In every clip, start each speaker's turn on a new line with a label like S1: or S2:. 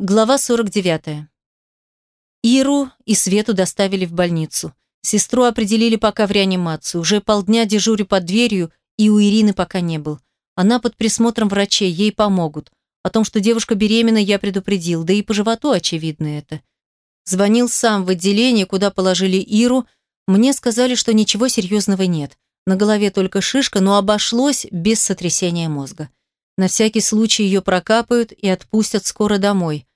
S1: Глава 49. Иру и Свету доставили в больницу. Сестру определили пока в реанимацию. Уже полдня дежурю под дверью, и у Ирины пока не был. Она под присмотром врачей, ей помогут. О том, что девушка беременна, я предупредил, да и по животу очевидно это. Звонил сам в отделение, куда положили Иру. Мне сказали, что ничего серьезного нет. На голове только шишка, но обошлось без сотрясения мозга. На всякий случай ее прокапают и отпустят скоро домой.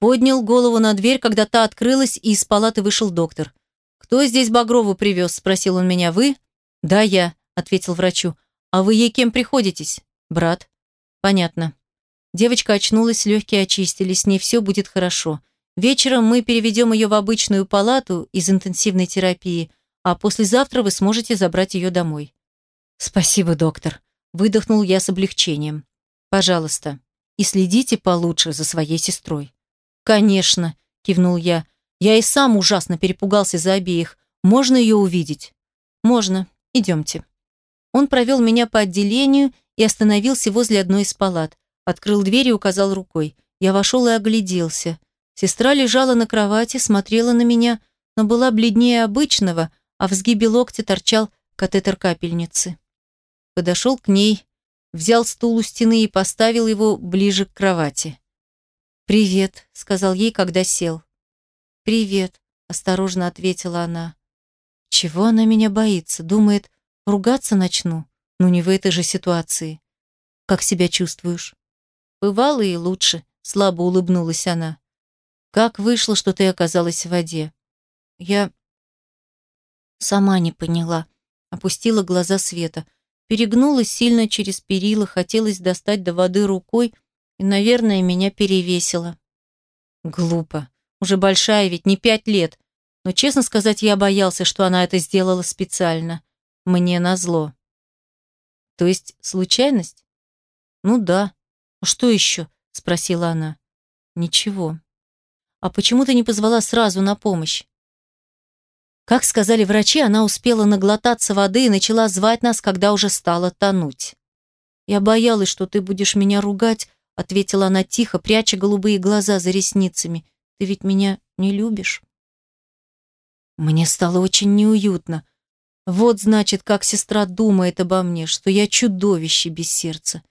S1: Поднял голову на дверь, когда та открылась, и из палаты вышел доктор. «Кто здесь Багрову привез?» – спросил он меня. «Вы?» «Да, я», – ответил врачу. «А вы ей кем приходитесь?» «Брат». «Понятно». Девочка очнулась, легкие очистились, с ней все будет хорошо. Вечером мы переведем ее в обычную палату из интенсивной терапии, а послезавтра вы сможете забрать ее домой. Спасибо, доктор. Выдохнул я с облегчением. Пожалуйста. И следите получше за своей сестрой. «Конечно», – кивнул я. «Я и сам ужасно перепугался за обеих. Можно ее увидеть?» «Можно. Идемте». Он провел меня по отделению и остановился возле одной из палат. Открыл дверь и указал рукой. Я вошел и огляделся. Сестра лежала на кровати, смотрела на меня, но была бледнее обычного, а в сгибе локтя торчал катетер капельницы. Подошел к ней, взял стул у стены и поставил его ближе к кровати. «Привет», — сказал ей, когда сел. «Привет», — осторожно ответила она. «Чего она меня боится? Думает, ругаться начну? Ну не в этой же ситуации. Как себя чувствуешь?» «Бывало и лучше», — слабо улыбнулась она. «Как вышло, что ты оказалась в воде?» «Я...» Сама не поняла. Опустила глаза Света. Перегнулась сильно через перила, хотелось достать до воды рукой, и, наверное, меня перевесило. Глупо. Уже большая, ведь не пять лет. Но, честно сказать, я боялся, что она это сделала специально. Мне назло. То есть случайность? Ну да. А что еще? Спросила она. Ничего. А почему ты не позвала сразу на помощь? Как сказали врачи, она успела наглотаться воды и начала звать нас, когда уже стала тонуть. Я боялась, что ты будешь меня ругать, ответила она тихо, пряча голубые глаза за ресницами. Ты ведь меня не любишь? Мне стало очень неуютно. Вот, значит, как сестра думает обо мне, что я чудовище без сердца.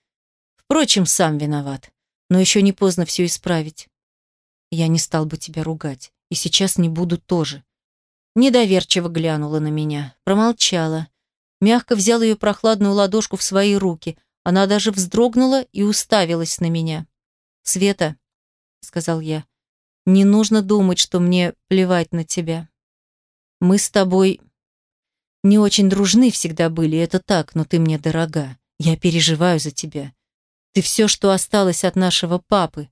S1: Впрочем, сам виноват. Но еще не поздно все исправить. Я не стал бы тебя ругать. И сейчас не буду тоже. Недоверчиво глянула на меня. Промолчала. Мягко взял ее прохладную ладошку в свои руки – она даже вздрогнула и уставилась на меня. «Света», — сказал я, — «не нужно думать, что мне плевать на тебя. Мы с тобой не очень дружны всегда были, это так, но ты мне дорога. Я переживаю за тебя. Ты все, что осталось от нашего папы.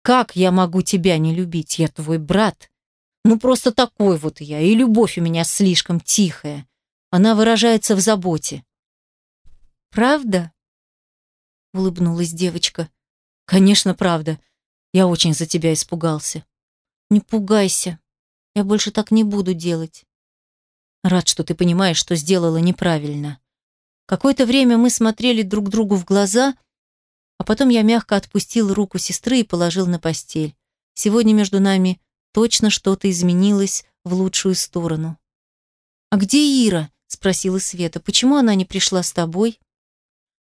S1: Как я могу тебя не любить? Я твой брат. Ну, просто такой вот я, и любовь у меня слишком тихая. Она выражается в заботе. Правда? Улыбнулась девочка. Конечно, правда. Я очень за тебя испугался. Не пугайся. Я больше так не буду делать. Рад, что ты понимаешь, что сделала неправильно. Какое-то время мы смотрели друг другу в глаза, а потом я мягко отпустил руку сестры и положил на постель. Сегодня между нами точно что-то изменилось в лучшую сторону. «А где Ира?» – спросила Света. «Почему она не пришла с тобой?»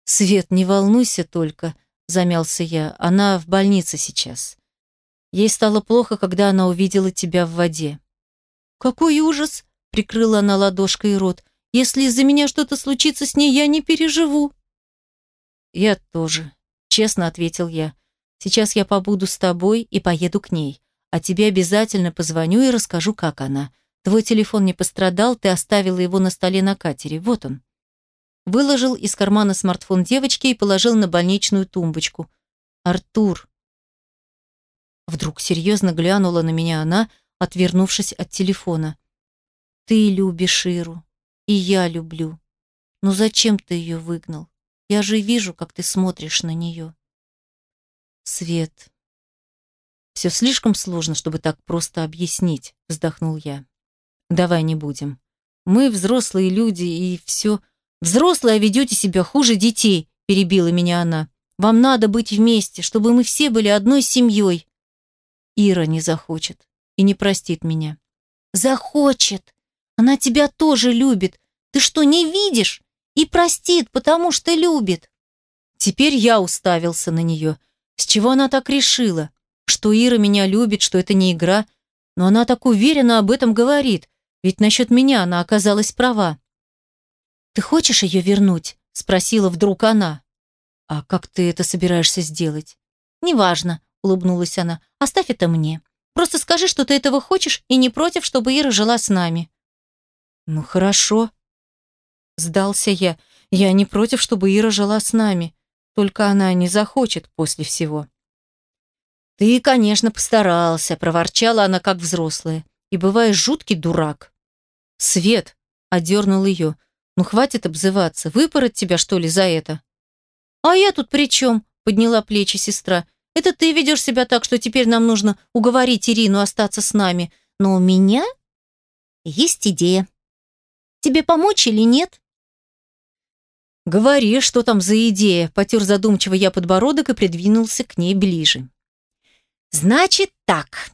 S1: «Свет, не волнуйся только», — замялся я. «Она в больнице сейчас. Ей стало плохо, когда она увидела тебя в воде». «Какой ужас!» — прикрыла она ладошкой рот. «Если из-за меня что-то случится с ней, я не переживу». «Я тоже», — честно ответил я. «Сейчас я побуду с тобой и поеду к ней, а тебе обязательно позвоню и расскажу, как она. Твой телефон не пострадал, ты оставила его на столе на катере. Вот он» выложил из кармана смартфон девочки и положил на больничную тумбочку. «Артур!» Вдруг серьезно глянула на меня она, отвернувшись от телефона. «Ты любишь Иру, и я люблю. Но зачем ты ее выгнал? Я же вижу, как ты смотришь на нее». «Свет...» «Все слишком сложно, чтобы так просто объяснить», — вздохнул я. «Давай не будем. Мы взрослые люди, и все...» «Взрослые, ведете себя хуже детей», – перебила меня она. «Вам надо быть вместе, чтобы мы все были одной семьей». Ира не захочет и не простит меня.
S2: Захочет. Она тебя тоже любит. Ты что, не видишь? И простит, потому что любит.
S1: Теперь я уставился на нее. С чего она так решила? Что Ира меня любит, что это не игра. Но она так уверенно об этом говорит. Ведь насчет меня она оказалась права.
S2: «Ты хочешь ее вернуть?» – спросила вдруг она.
S1: «А как ты это собираешься сделать?»
S2: «Неважно», – улыбнулась она. «Оставь это мне. Просто скажи, что ты этого хочешь и не против, чтобы Ира жила с нами».
S1: «Ну хорошо». Сдался я. Я не против, чтобы Ира жила с нами. Только она не захочет после всего. «Ты, конечно, постарался», – проворчала она как взрослая. «И бываешь жуткий дурак». «Свет!» – одернул ее. «Ну хватит обзываться. Выпороть тебя, что ли, за это?»
S2: «А я тут при чем?» – подняла плечи сестра. «Это ты ведешь себя так, что теперь нам нужно уговорить Ирину остаться с нами. Но у меня есть идея. Тебе помочь или нет?»
S1: «Говори, что там за идея?» – потер задумчиво я подбородок и придвинулся к ней ближе.
S2: «Значит так».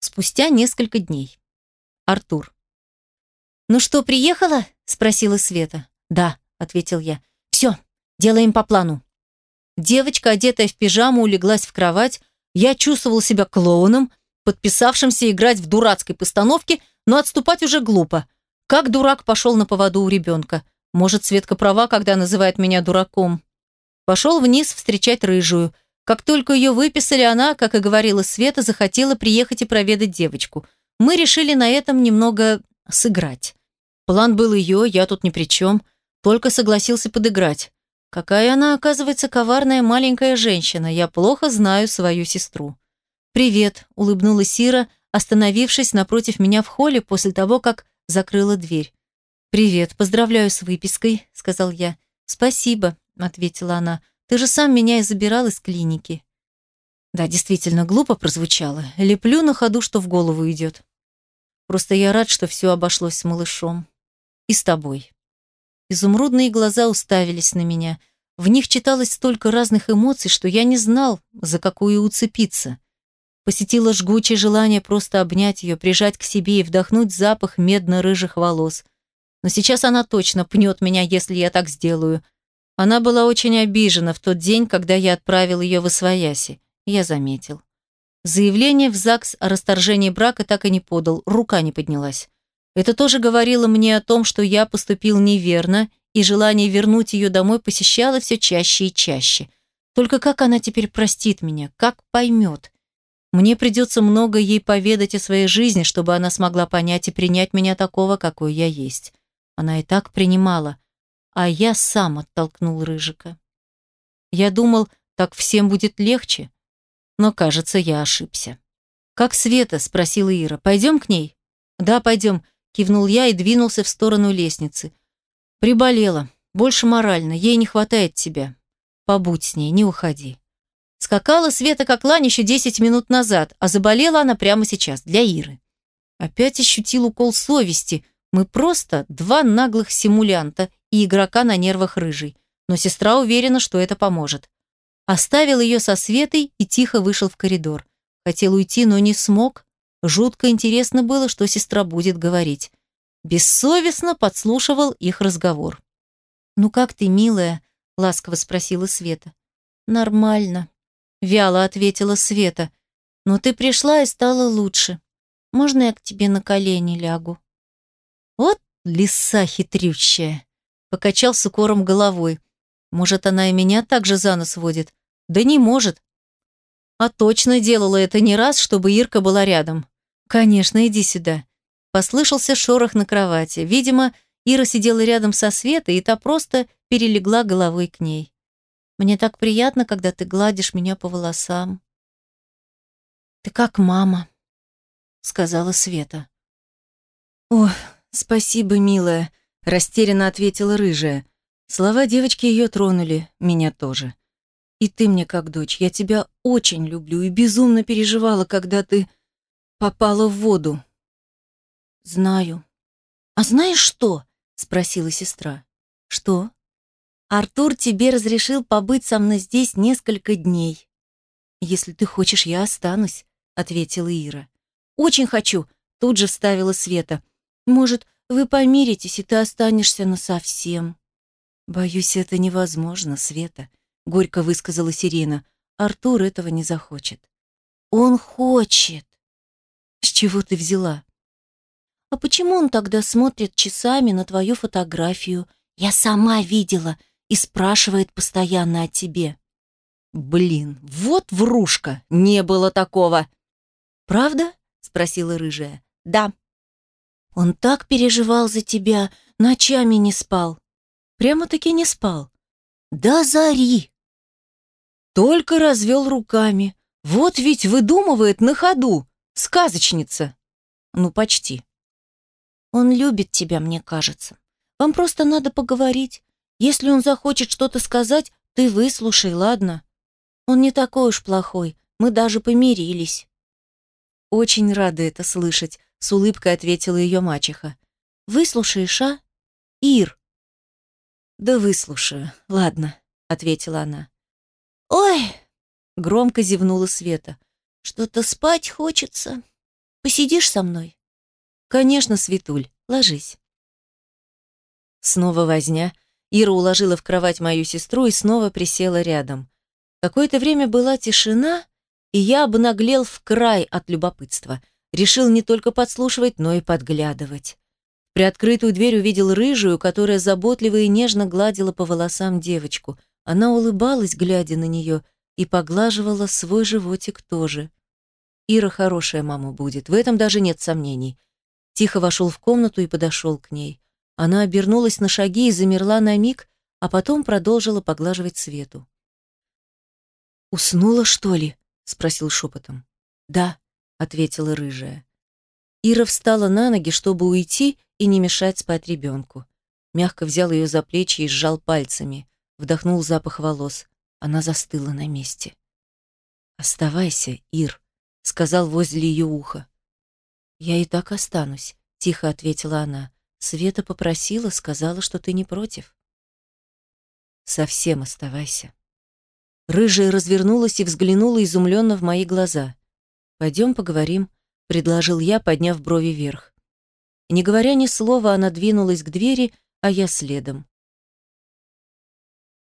S1: Спустя несколько дней. Артур.
S2: «Ну что, приехала?» – спросила Света.
S1: «Да», – ответил я.
S2: Все, делаем по плану.
S1: Девочка, одетая в пижаму, улеглась в кровать. Я чувствовал себя клоуном, подписавшимся играть в дурацкой постановке, но отступать уже глупо. Как дурак пошел на поводу у ребенка. Может, Светка права, когда называет меня дураком. Пошел вниз встречать рыжую. Как только ее выписали, она, как и говорила Света, захотела приехать и проведать девочку. Мы решили на этом немного сыграть. План был ее, я тут ни при чем. Только согласился подыграть. Какая она, оказывается, коварная маленькая женщина. Я плохо знаю свою сестру. «Привет», — улыбнулась Сира, остановившись напротив меня в холле после того, как закрыла дверь. «Привет, поздравляю с выпиской», — сказал я. «Спасибо», — ответила она. «Ты же сам меня и забирал из клиники». Да, действительно, глупо прозвучало. Леплю на ходу, что в голову идет. Просто я рад, что все обошлось с малышом. И с тобой. Изумрудные глаза уставились на меня. В них читалось столько разных эмоций, что я не знал, за какую уцепиться. Посетило жгучее желание просто обнять ее, прижать к себе и вдохнуть запах медно-рыжих волос. Но сейчас она точно пнет меня, если я так сделаю. Она была очень обижена в тот день, когда я отправил ее в Освояси. Я заметил. Заявление в ЗАГС о расторжении брака так и не подал, рука не поднялась. Это тоже говорило мне о том, что я поступил неверно, и желание вернуть ее домой посещало все чаще и чаще. Только как она теперь простит меня, как поймет? Мне придется много ей поведать о своей жизни, чтобы она смогла понять и принять меня такого, какой я есть. Она и так принимала, а я сам оттолкнул Рыжика. Я думал, так всем будет легче, но, кажется, я ошибся. «Как Света?» – спросила Ира. «Пойдем к ней?» «Да, пойдем кивнул я и двинулся в сторону лестницы. Приболела, больше морально, ей не хватает тебя. Побудь с ней, не уходи. Скакала Света как лань еще десять минут назад, а заболела она прямо сейчас, для Иры. Опять ощутил укол совести. Мы просто два наглых симулянта и игрока на нервах рыжий. Но сестра уверена, что это поможет. Оставил ее со Светой и тихо вышел в коридор. Хотел уйти, но не смог, Жутко интересно было, что сестра будет говорить. Бессовестно подслушивал их разговор. «Ну как ты, милая?» — ласково спросила Света. «Нормально», — вяло ответила Света. «Но ты пришла и стала лучше. Можно я к тебе на колени лягу?» «Вот лиса хитрющая!» — покачал с укором головой. «Может, она и меня так же за нос водит?» «Да не может. А точно делала это не раз, чтобы Ирка была рядом. Конечно, иди сюда. Послышался шорох на кровати. Видимо, Ира сидела рядом со Светой, и та просто перелегла головой к ней. Мне так приятно, когда ты гладишь меня по волосам. Ты как мама, сказала Света. Ох, спасибо, милая, растерянно ответила рыжая. Слова девочки ее тронули, меня тоже. И ты мне как дочь. Я тебя очень люблю и безумно переживала, когда ты попала в воду. Знаю. А знаешь что? спросила сестра. Что? Артур тебе разрешил побыть со мной здесь несколько дней. «Если ты хочешь, я останусь», — ответила Ира. «Очень хочу», — тут же вставила Света. «Может, вы помиритесь, и ты останешься насовсем?» «Боюсь, это невозможно, Света», — горько высказалась Ирина. «Артур этого не захочет». «Он хочет». «С чего ты взяла?» «А почему он тогда смотрит часами на твою фотографию? Я сама видела и спрашивает постоянно о тебе». «Блин, вот врушка! Не было такого!» «Правда?» — спросила рыжая. «Да». «Он так переживал за тебя, ночами не спал». «Прямо-таки не спал». «Да зари!» Только развел руками. Вот ведь выдумывает на ходу. Сказочница. Ну, почти. Он любит тебя, мне кажется. Вам просто надо поговорить. Если он захочет что-то сказать, ты выслушай, ладно? Он не такой уж плохой. Мы даже помирились. Очень рада это слышать, с улыбкой ответила ее мачеха. Выслушаешь, а? Ир. Да выслушаю. Ладно, ответила она. Ой, громко зевнула Света. Что-то спать хочется. Посидишь со мной? «Конечно, Светуль, ложись». Снова возня. Ира уложила в кровать мою сестру и снова присела рядом. Какое-то время была тишина, и я обнаглел в край от любопытства. Решил не только подслушивать, но и подглядывать. Приоткрытую дверь увидел рыжую, которая заботливо и нежно гладила по волосам девочку. Она улыбалась, глядя на нее, и поглаживала свой животик тоже. Ира хорошая мама будет, в этом даже нет сомнений. Тихо вошел в комнату и подошел к ней. Она обернулась на шаги и замерла на миг, а потом продолжила поглаживать Свету. «Уснула, что ли?» — спросил шепотом. «Да», — ответила рыжая. Ира встала на ноги, чтобы уйти и не мешать спать ребенку. Мягко взял ее за плечи и сжал пальцами. Вдохнул запах волос. Она застыла на месте. «Оставайся, Ир», — сказал возле ее уха. «Я и так останусь», — тихо ответила она. «Света попросила, сказала, что ты не против». «Совсем оставайся». Рыжая развернулась и взглянула изумленно в мои глаза. «Пойдем поговорим», — предложил я, подняв брови вверх. Не говоря ни слова, она двинулась к двери, а я следом.